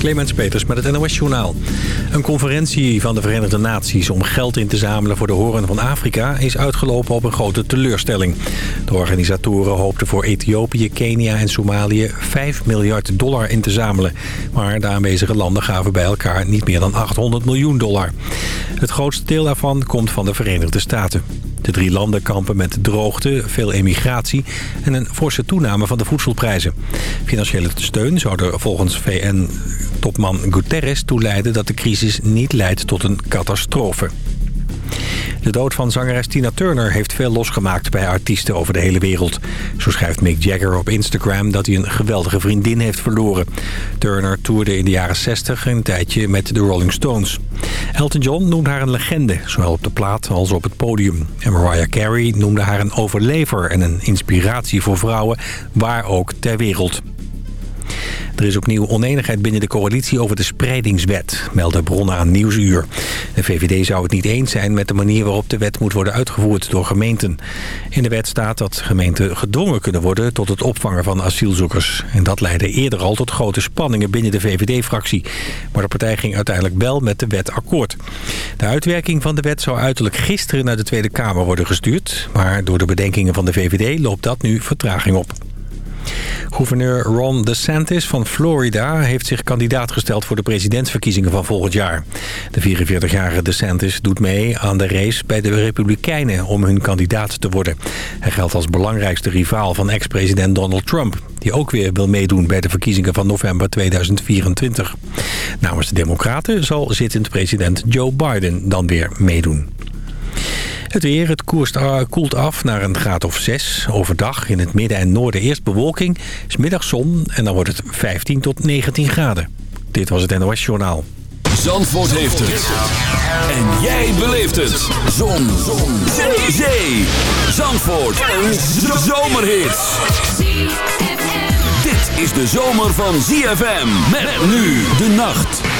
Clemens Peters met het NOS Journaal. Een conferentie van de Verenigde Naties om geld in te zamelen voor de horen van Afrika... is uitgelopen op een grote teleurstelling. De organisatoren hoopten voor Ethiopië, Kenia en Somalië 5 miljard dollar in te zamelen. Maar de aanwezige landen gaven bij elkaar niet meer dan 800 miljoen dollar. Het grootste deel daarvan komt van de Verenigde Staten. De drie landen kampen met droogte, veel emigratie en een forse toename van de voedselprijzen. Financiële steun zou er volgens VN-topman Guterres toe leiden dat de crisis niet leidt tot een catastrofe. De dood van zangeres Tina Turner heeft veel losgemaakt bij artiesten over de hele wereld. Zo schrijft Mick Jagger op Instagram dat hij een geweldige vriendin heeft verloren. Turner toerde in de jaren 60 een tijdje met de Rolling Stones. Elton John noemde haar een legende, zowel op de plaat als op het podium. En Mariah Carey noemde haar een overlever en een inspiratie voor vrouwen, waar ook ter wereld. Er is opnieuw oneenigheid binnen de coalitie over de spreidingswet, melden bronnen aan Nieuwsuur. De VVD zou het niet eens zijn met de manier waarop de wet moet worden uitgevoerd door gemeenten. In de wet staat dat gemeenten gedwongen kunnen worden tot het opvangen van asielzoekers. En dat leidde eerder al tot grote spanningen binnen de VVD-fractie. Maar de partij ging uiteindelijk wel met de wet akkoord. De uitwerking van de wet zou uiterlijk gisteren naar de Tweede Kamer worden gestuurd. Maar door de bedenkingen van de VVD loopt dat nu vertraging op. Gouverneur Ron DeSantis van Florida heeft zich kandidaat gesteld voor de presidentsverkiezingen van volgend jaar. De 44-jarige DeSantis doet mee aan de race bij de Republikeinen om hun kandidaat te worden. Hij geldt als belangrijkste rivaal van ex-president Donald Trump, die ook weer wil meedoen bij de verkiezingen van november 2024. Namens de Democraten zal zittend president Joe Biden dan weer meedoen. Het weer, het koerst, uh, koelt af naar een graad of 6. Overdag in het midden en noorden eerst bewolking. Is middag zon en dan wordt het 15 tot 19 graden. Dit was het NOS Journaal. Zandvoort heeft het. En jij beleeft het. Zon. zon. Zee. Zee. Zandvoort. Een zomerhit. Dit is de zomer van ZFM. Met nu de nacht.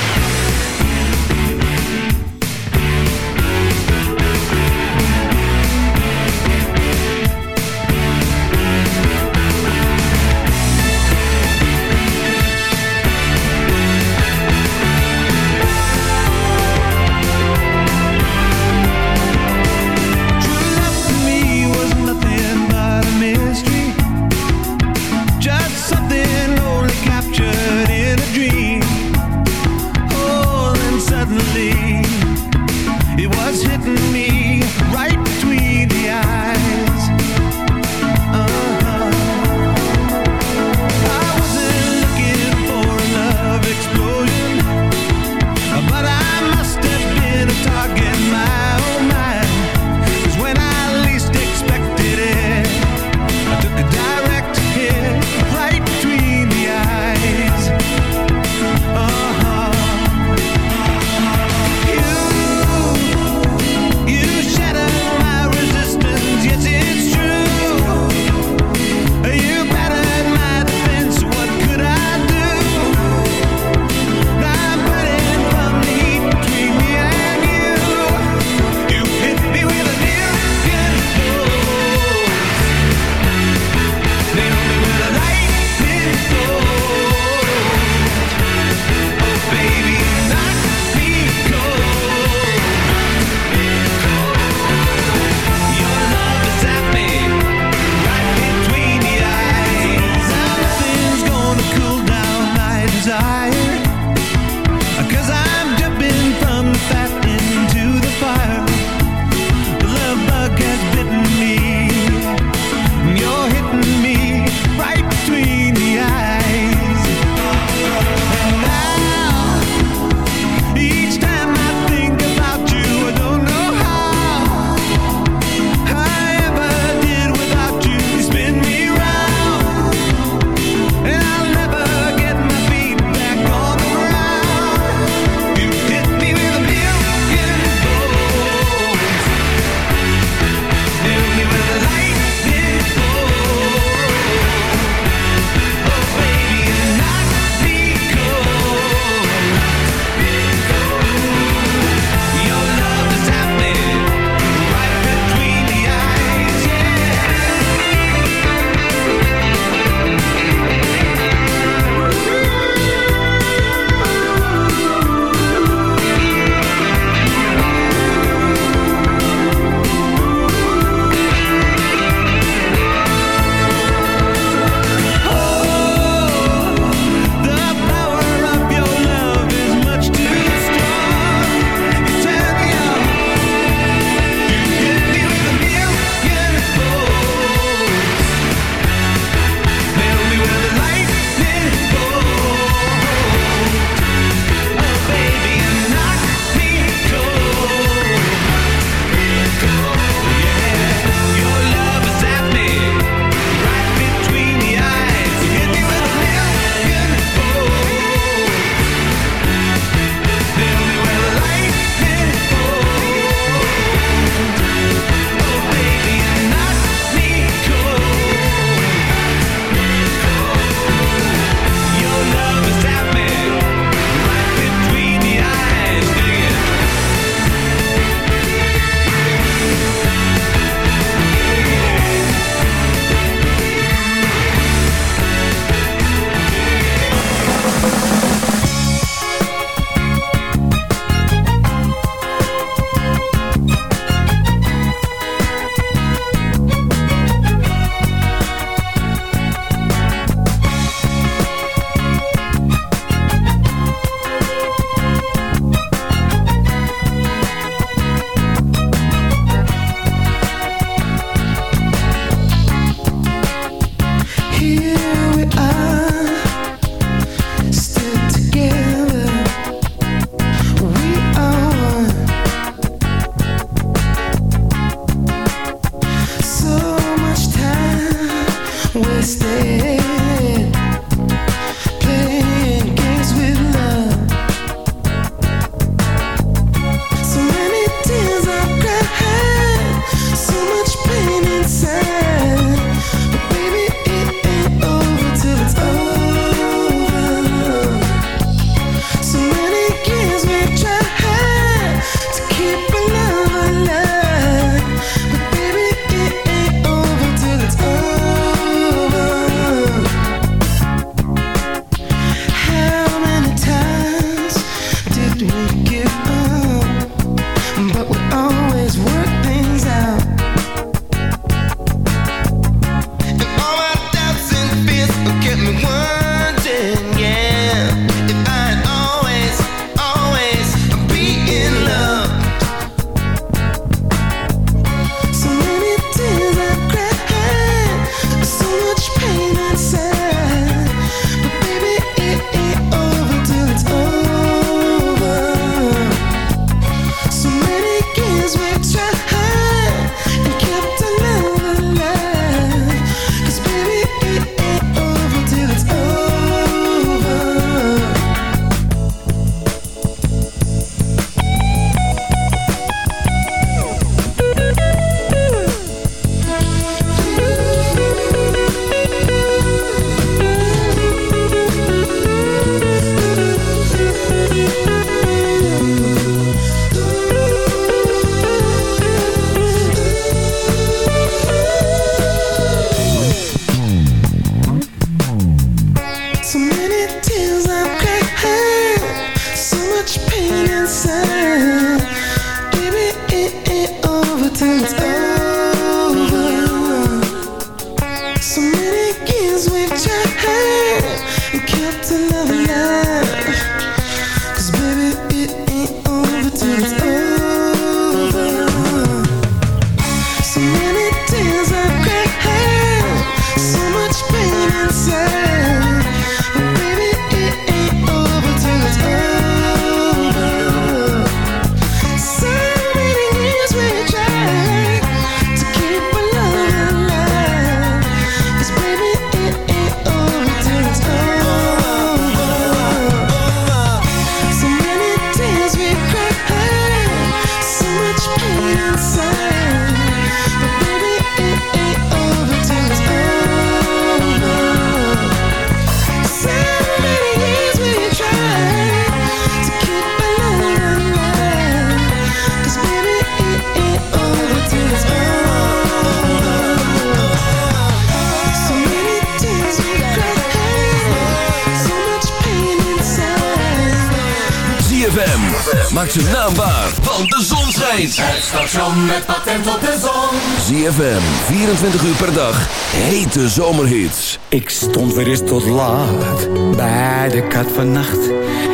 Want de zon schijnt. Het station met patent op de zon. ZFM, 24 uur per dag. Hete zomerhits. Ik stond weer eens tot laat bij de kat van nacht.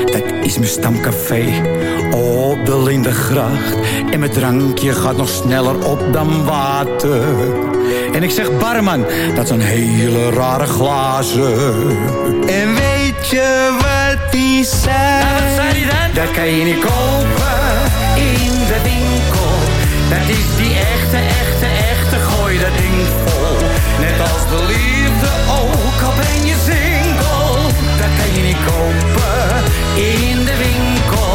Dat is mijn stamcafé op de Lindengracht. En mijn drankje gaat nog sneller op dan water. En ik zeg barman, dat zijn hele rare glazen. En weet je wat die zei? Nou, wat zei die dan? Dat kan je niet kopen. Dat is die echte, echte, echte, gooi dat ding vol. Net als de liefde ook, al ben je single. Dat kan je niet kopen in de winkel.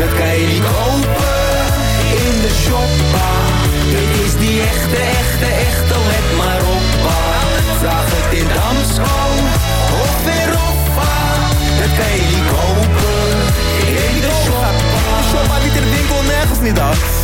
Dat kan je niet kopen in de shoppa. Dit is die echte, echte, echte, let maar op. Vraag het in Damsko of weer Dat kan je niet kopen in de shoppa. De shoppa niet in de winkel, nergens niet af.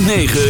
106.9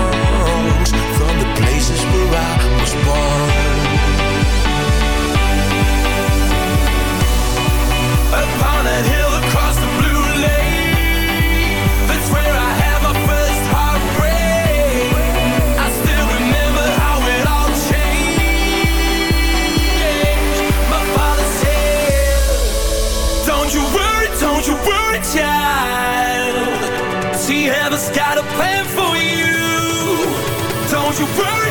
child. See, heaven's got a plan for you. Don't you worry.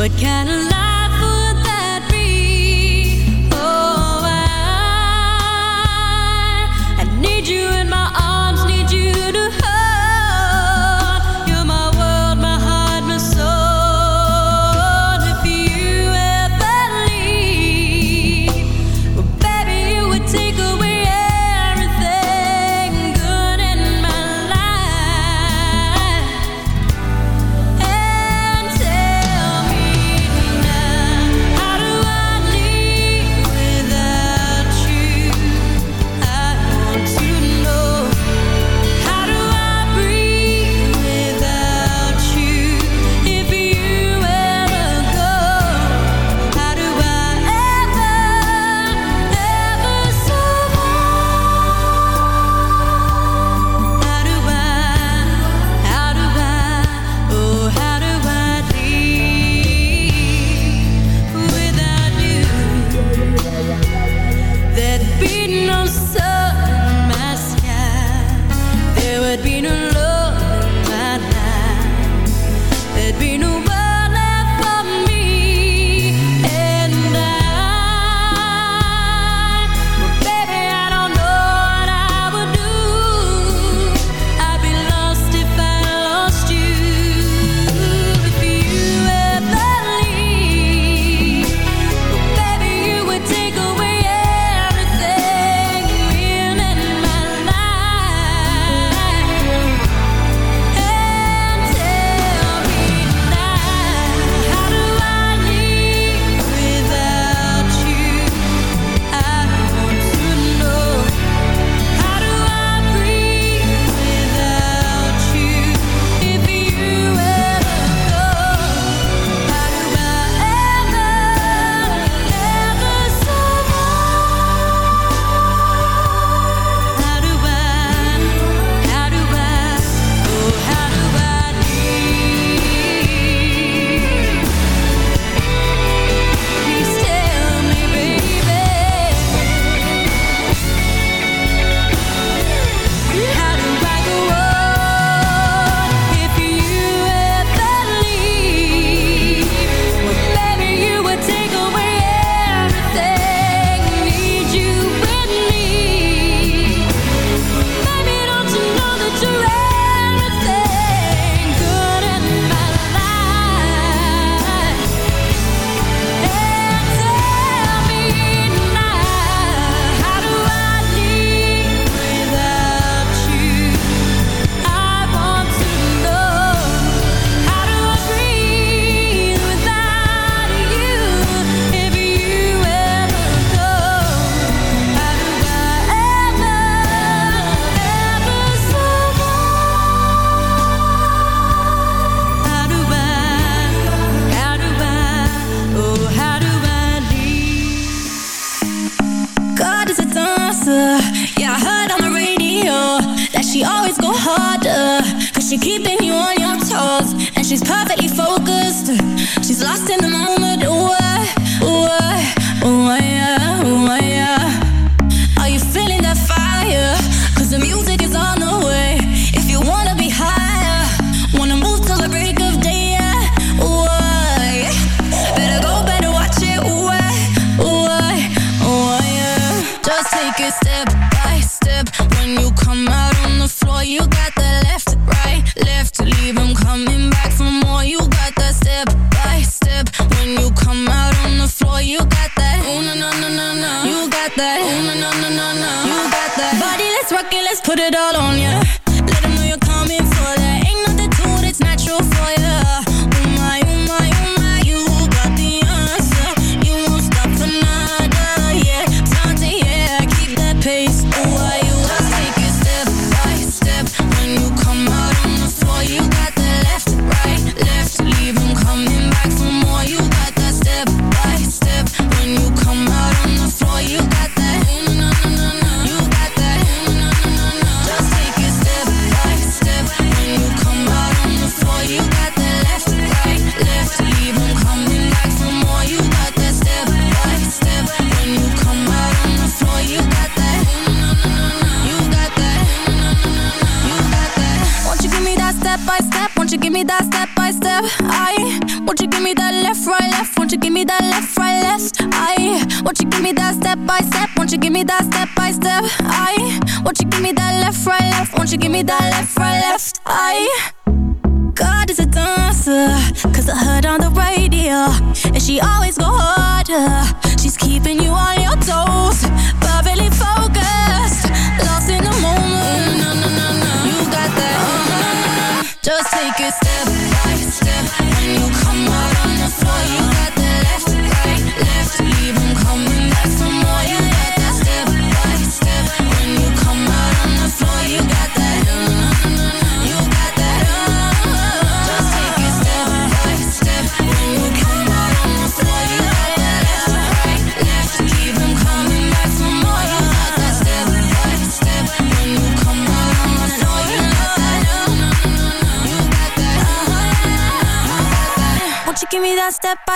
What kind of life?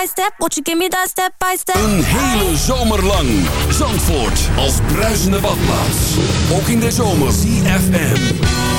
step, step by step. Een hele zomer lang. Zandvoort als bruisende badplaats. Ook in de zomer. CFM.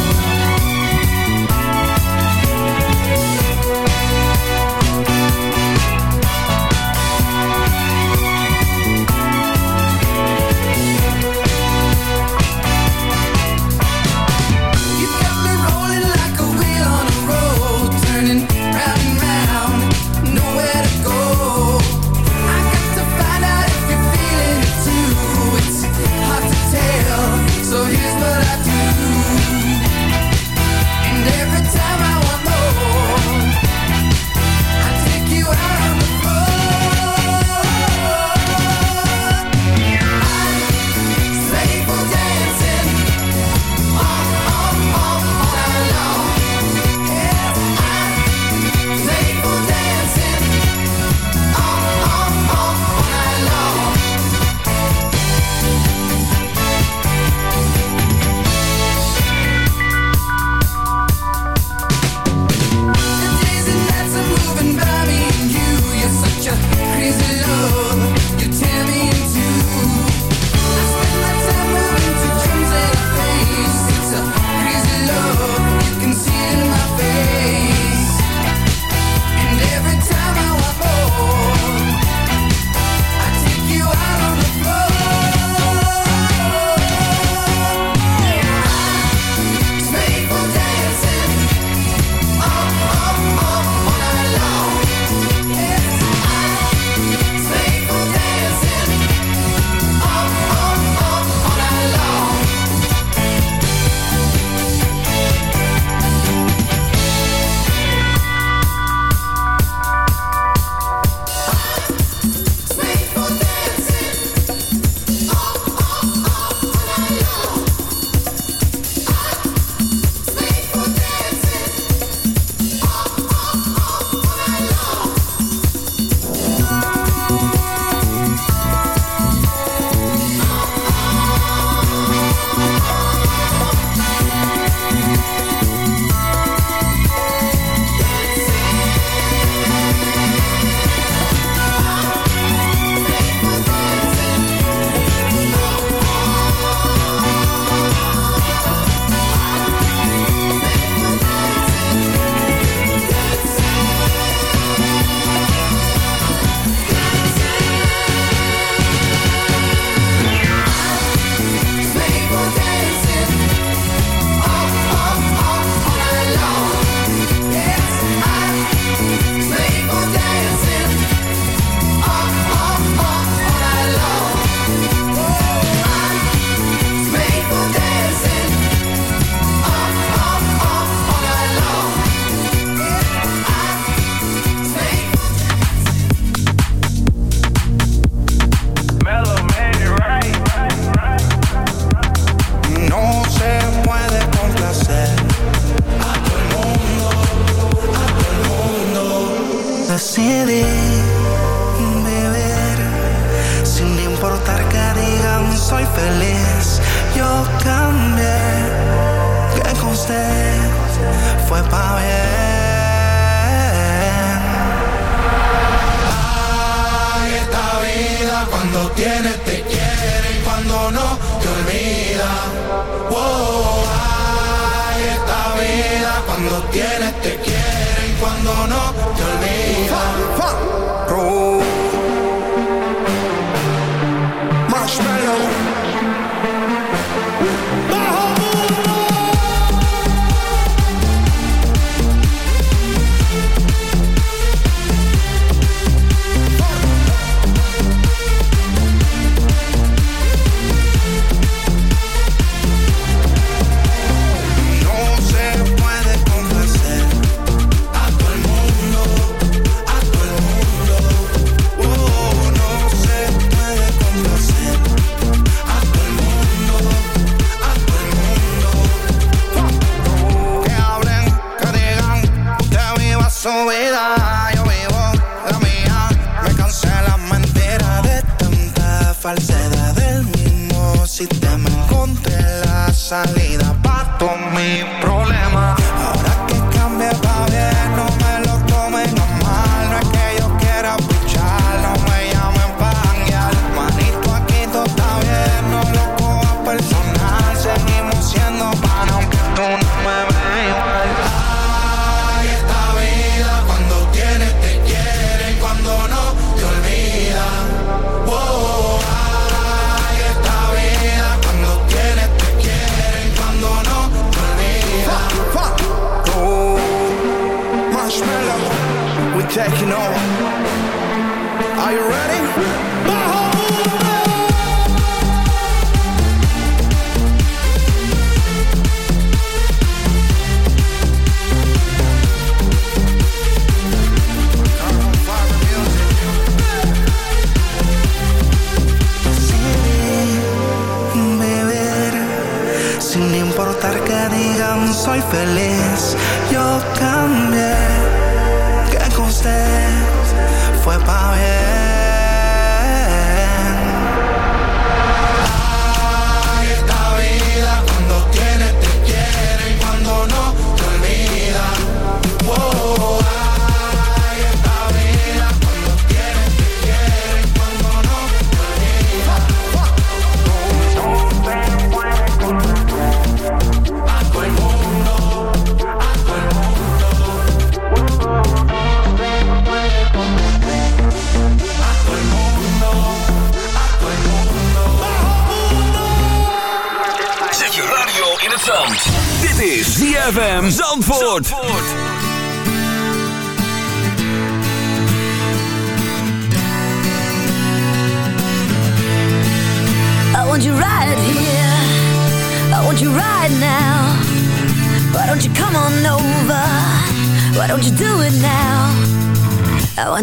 Are you ready?